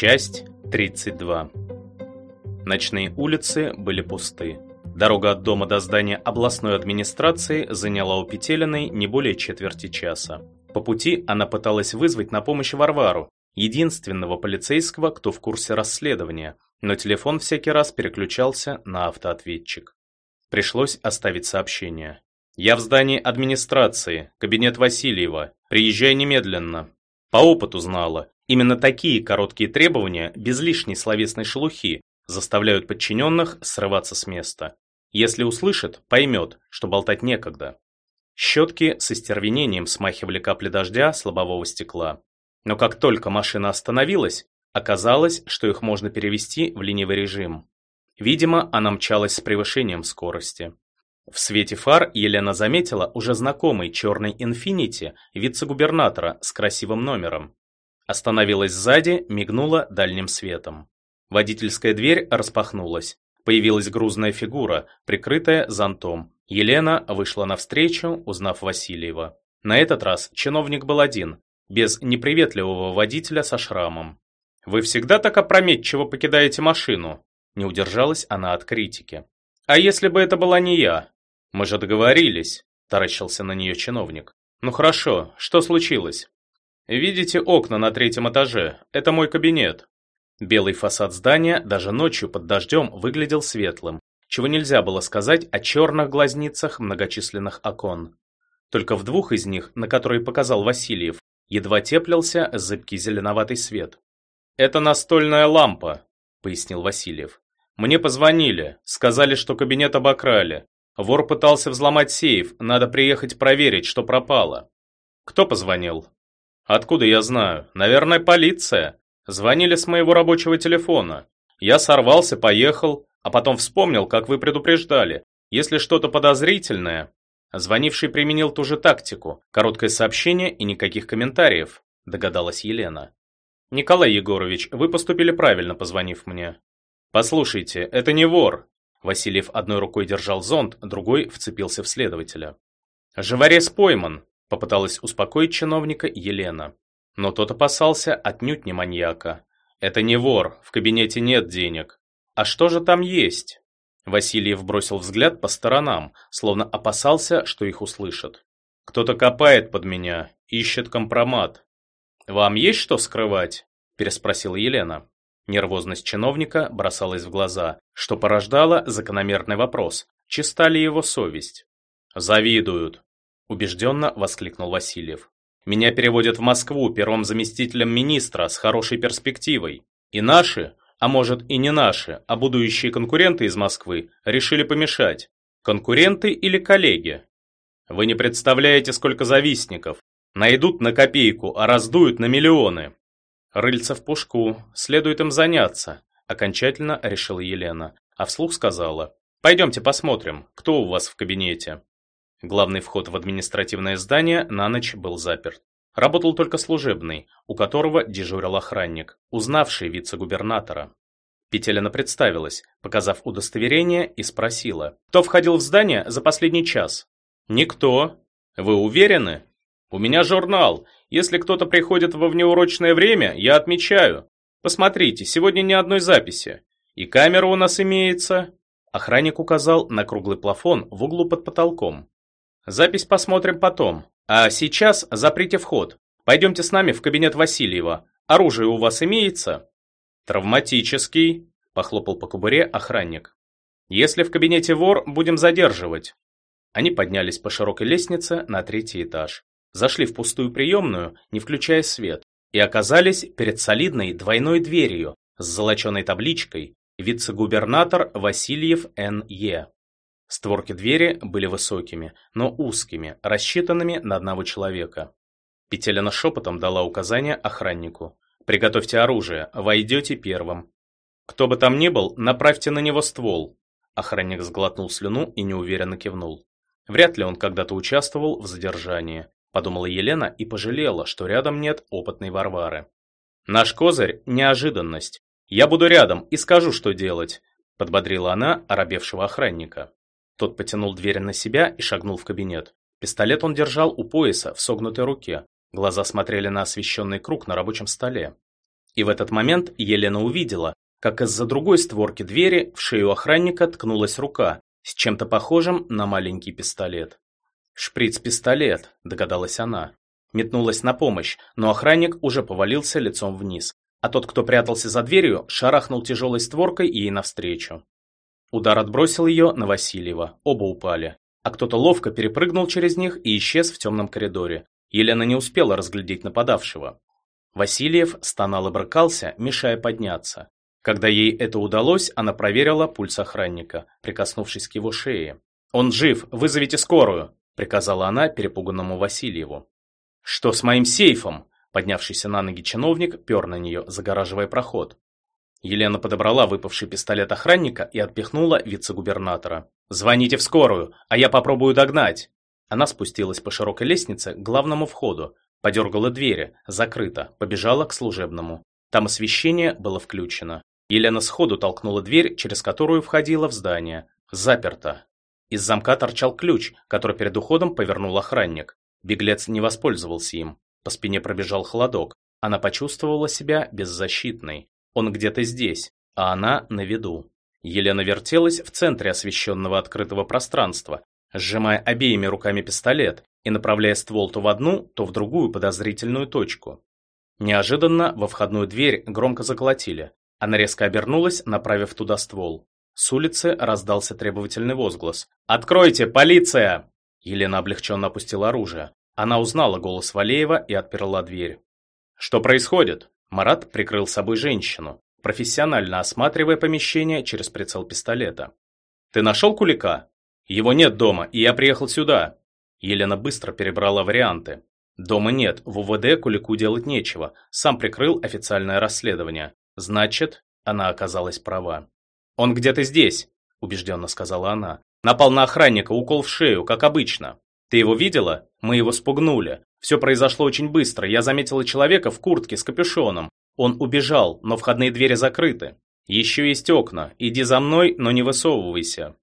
Часть 32. Ночные улицы были пусты. Дорога от дома до здания областной администрации заняла у Петелиной не более четверти часа. По пути она пыталась вызвать на помощь Варвару, единственного полицейского, кто в курсе расследования, но телефон всякий раз переключался на автоответчик. Пришлось оставить сообщение. «Я в здании администрации, кабинет Васильева. Приезжай немедленно». По опыту знала, именно такие короткие требования, без лишней словесной шелухи, заставляют подчиненных срываться с места. Если услышит, поймет, что болтать некогда. Щетки с остервенением смахивали капли дождя с лобового стекла. Но как только машина остановилась, оказалось, что их можно перевести в ленивый режим. Видимо, она мчалась с превышением скорости. В свете фар Елена заметила уже знакомый черный «Инфинити» вице-губернатора с красивым номером. Остановилась сзади, мигнула дальним светом. Водительская дверь распахнулась. Появилась грузная фигура, прикрытая зонтом. Елена вышла навстречу, узнав Васильева. На этот раз чиновник был один, без неприветливого водителя со шрамом. «Вы всегда так опрометчиво покидаете машину?» Не удержалась она от критики. «А если бы это была не я?» «Мы же договорились», – таращился на нее чиновник. «Ну хорошо, что случилось?» «Видите окна на третьем этаже? Это мой кабинет». Белый фасад здания даже ночью под дождем выглядел светлым, чего нельзя было сказать о черных глазницах многочисленных окон. Только в двух из них, на которые показал Васильев, едва теплился зыбкий зеленоватый свет. «Это настольная лампа», — пояснил Васильев. «Мне позвонили, сказали, что кабинет обокрали. Вор пытался взломать сейф, надо приехать проверить, что пропало». «Кто позвонил?» «Откуда я знаю? Наверное, полиция. Звонили с моего рабочего телефона. Я сорвался, поехал, а потом вспомнил, как вы предупреждали. Если что-то подозрительное...» Звонивший применил ту же тактику. Короткое сообщение и никаких комментариев, догадалась Елена. «Николай Егорович, вы поступили правильно, позвонив мне». «Послушайте, это не вор!» Васильев одной рукой держал зонт, другой вцепился в следователя. «Живорез пойман!» – попыталась успокоить чиновника Елена. Но тот опасался отнюдь не маньяка. «Это не вор, в кабинете нет денег. А что же там есть?» Васильев бросил взгляд по сторонам, словно опасался, что их услышат. «Кто-то копает под меня, ищет компромат. «Вам есть что скрывать?» – переспросила Елена. Нервозность чиновника бросалась в глаза, что порождало закономерный вопрос, чиста ли его совесть. «Завидуют!» – убежденно воскликнул Васильев. «Меня переводят в Москву первым заместителем министра с хорошей перспективой. И наши, а может и не наши, а будущие конкуренты из Москвы решили помешать. Конкуренты или коллеги? Вы не представляете, сколько завистников, Найдут на копейку, а раздуют на миллионы. Рыльца в пушку, следует им заняться, окончательно решила Елена, а вслух сказала, пойдемте посмотрим, кто у вас в кабинете. Главный вход в административное здание на ночь был заперт. Работал только служебный, у которого дежурил охранник, узнавший вице-губернатора. Петелина представилась, показав удостоверение, и спросила, кто входил в здание за последний час? Никто. Вы уверены? У меня журнал. Если кто-то приходит во внеурочное время, я отмечаю. Посмотрите, сегодня ни одной записи. И камера у нас имеется. Охранник указал на круглый плафон в углу под потолком. Запись посмотрим потом. А сейчас заприте вход. Пойдемте с нами в кабинет Васильева. Оружие у вас имеется? Травматический, похлопал по кобуре охранник. Если в кабинете вор, будем задерживать. Они поднялись по широкой лестнице на третий этаж зашли в пустую приемную, не включая свет, и оказались перед солидной двойной дверью с золоченой табличкой «Вице-губернатор Васильев Н.Е». Створки двери были высокими, но узкими, рассчитанными на одного человека. Петелина шепотом дала указание охраннику. «Приготовьте оружие, войдете первым». «Кто бы там ни был, направьте на него ствол». Охранник сглотнул слюну и неуверенно кивнул. Вряд ли он когда-то участвовал в задержании подумала Елена и пожалела, что рядом нет опытной Варвары. Наш козырь – неожиданность. Я буду рядом и скажу, что делать, подбодрила она оробевшего охранника. Тот потянул дверь на себя и шагнул в кабинет. Пистолет он держал у пояса в согнутой руке. Глаза смотрели на освещенный круг на рабочем столе. И в этот момент Елена увидела, как из-за другой створки двери в шею охранника ткнулась рука с чем-то похожим на маленький пистолет. «Шприц-пистолет», — догадалась она. Метнулась на помощь, но охранник уже повалился лицом вниз, а тот, кто прятался за дверью, шарахнул тяжелой створкой ей навстречу. Удар отбросил ее на Васильева, оба упали, а кто-то ловко перепрыгнул через них и исчез в темном коридоре. Елена не успела разглядеть нападавшего. Васильев стонал и брыкался, мешая подняться. Когда ей это удалось, она проверила пульс охранника, прикоснувшись к его шее. «Он жив, вызовите скорую!» – приказала она перепуганному Васильеву. «Что с моим сейфом?» Поднявшийся на ноги чиновник пер на нее, загораживая проход. Елена подобрала выпавший пистолет охранника и отпихнула вице-губернатора. «Звоните в скорую, а я попробую догнать!» Она спустилась по широкой лестнице к главному входу, подергала двери, закрыто, побежала к служебному. Там освещение было включено. Елена сходу толкнула дверь, через которую входила в здание. Заперто. Из замка торчал ключ, который перед уходом повернул охранник. Беглец не воспользовался им. По спине пробежал холодок. Она почувствовала себя беззащитной. Он где-то здесь, а она на виду. Елена вертелась в центре освещенного открытого пространства, сжимая обеими руками пистолет и направляя ствол то в одну, то в другую подозрительную точку. Неожиданно во входную дверь громко заколотили. Она резко обернулась, направив туда ствол. С улицы раздался требовательный возглас. «Откройте, полиция!» Елена облегченно опустила оружие. Она узнала голос Валеева и отперла дверь. «Что происходит?» Марат прикрыл собой женщину, профессионально осматривая помещение через прицел пистолета. «Ты нашел Кулика?» «Его нет дома, и я приехал сюда». Елена быстро перебрала варианты. «Дома нет, в УВД Кулику делать нечего, сам прикрыл официальное расследование. Значит, она оказалась права». «Он где-то здесь», – убежденно сказала она. «Напал на охранника, укол в шею, как обычно». Ты его видела? Мы его спугнули. Все произошло очень быстро. Я заметила человека в куртке с капюшоном. Он убежал, но входные двери закрыты. Еще есть окна. Иди за мной, но не высовывайся.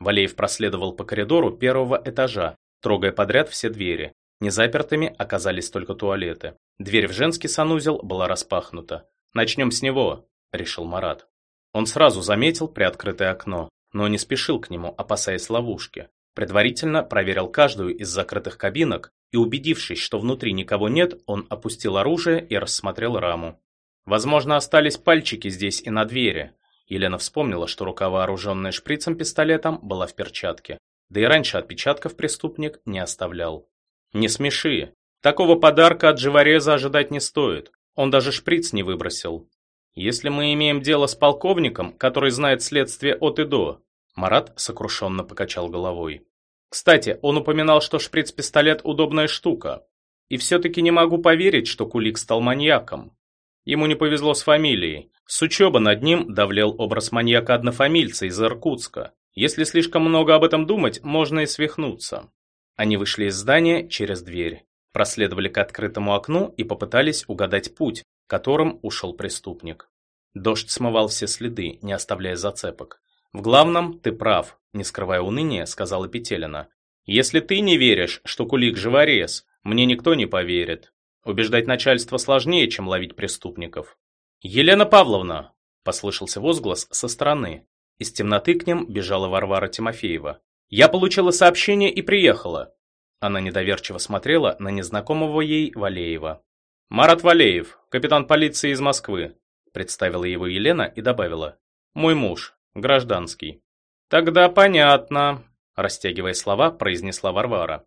Валеев проследовал по коридору первого этажа, трогая подряд все двери. Незапертыми оказались только туалеты. Дверь в женский санузел была распахнута. «Начнем с него», — решил Марат. Он сразу заметил приоткрытое окно, но не спешил к нему, опасаясь ловушки. Предварительно проверил каждую из закрытых кабинок и, убедившись, что внутри никого нет, он опустил оружие и рассмотрел раму. Возможно, остались пальчики здесь и на двери. Елена вспомнила, что рука, вооруженная шприцем-пистолетом, была в перчатке. Да и раньше отпечатков преступник не оставлял. «Не смеши. Такого подарка от живореза ожидать не стоит. Он даже шприц не выбросил. Если мы имеем дело с полковником, который знает следствие от и до, Марат сокрушенно покачал головой. Кстати, он упоминал, что шприц-пистолет – удобная штука. И все-таки не могу поверить, что Кулик стал маньяком. Ему не повезло с фамилией. С учебы над ним давлел образ маньяка-однофамильца из Иркутска. Если слишком много об этом думать, можно и свихнуться. Они вышли из здания через дверь, проследовали к открытому окну и попытались угадать путь, которым ушел преступник. Дождь смывал все следы, не оставляя зацепок. «В главном ты прав», – не скрывая уныния, сказала Петелина. «Если ты не веришь, что Кулик живорез, мне никто не поверит. Убеждать начальство сложнее, чем ловить преступников». «Елена Павловна!» – послышался возглас со стороны. Из темноты к ним бежала Варвара Тимофеева. «Я получила сообщение и приехала». Она недоверчиво смотрела на незнакомого ей Валеева. «Марат Валеев, капитан полиции из Москвы», – представила его Елена и добавила. «Мой муж, Гражданский. Тогда понятно, растягивая слова, произнесла Варвара.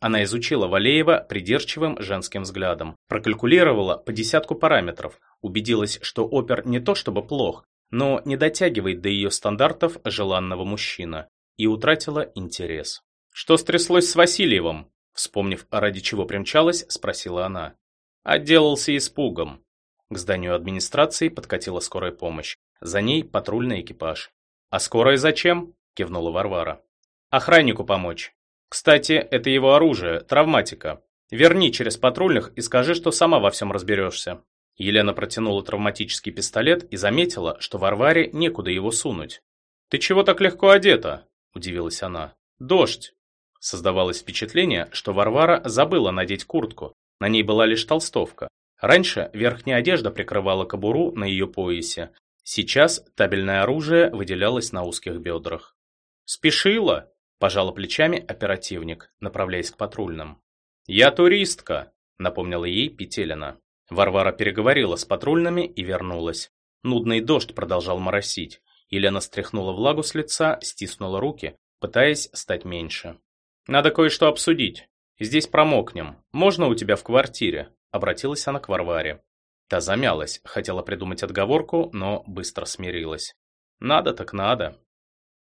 Она изучила Валеева придирчивым женским взглядом, прокалькулировала по десятку параметров, убедилась, что опер не то чтобы плох, но не дотягивает до ее стандартов желанного мужчина, и утратила интерес. «Что стряслось с Васильевым?» Вспомнив, ради чего примчалась, спросила она. Отделался испугом. К зданию администрации подкатила скорая помощь. За ней патрульный экипаж. «А скорая зачем?» – кивнула Варвара. «Охраннику помочь. Кстати, это его оружие, травматика. Верни через патрульных и скажи, что сама во всем разберешься». Елена протянула травматический пистолет и заметила, что Варваре некуда его сунуть. «Ты чего так легко одета?» – удивилась она. «Дождь». Создавалось впечатление, что Варвара забыла надеть куртку. На ней была лишь толстовка. Раньше верхняя одежда прикрывала кобуру на ее поясе, сейчас табельное оружие выделялось на узких бедрах. «Спешила!» – пожала плечами оперативник, направляясь к патрульным. «Я туристка!» – напомнила ей Петелина. Варвара переговорила с патрульными и вернулась. Нудный дождь продолжал моросить. Елена стряхнула влагу с лица, стиснула руки, пытаясь стать меньше. «Надо кое-что обсудить. Здесь промокнем. Можно у тебя в квартире?» Обратилась она к Варваре. Та замялась, хотела придумать отговорку, но быстро смирилась. «Надо так надо»,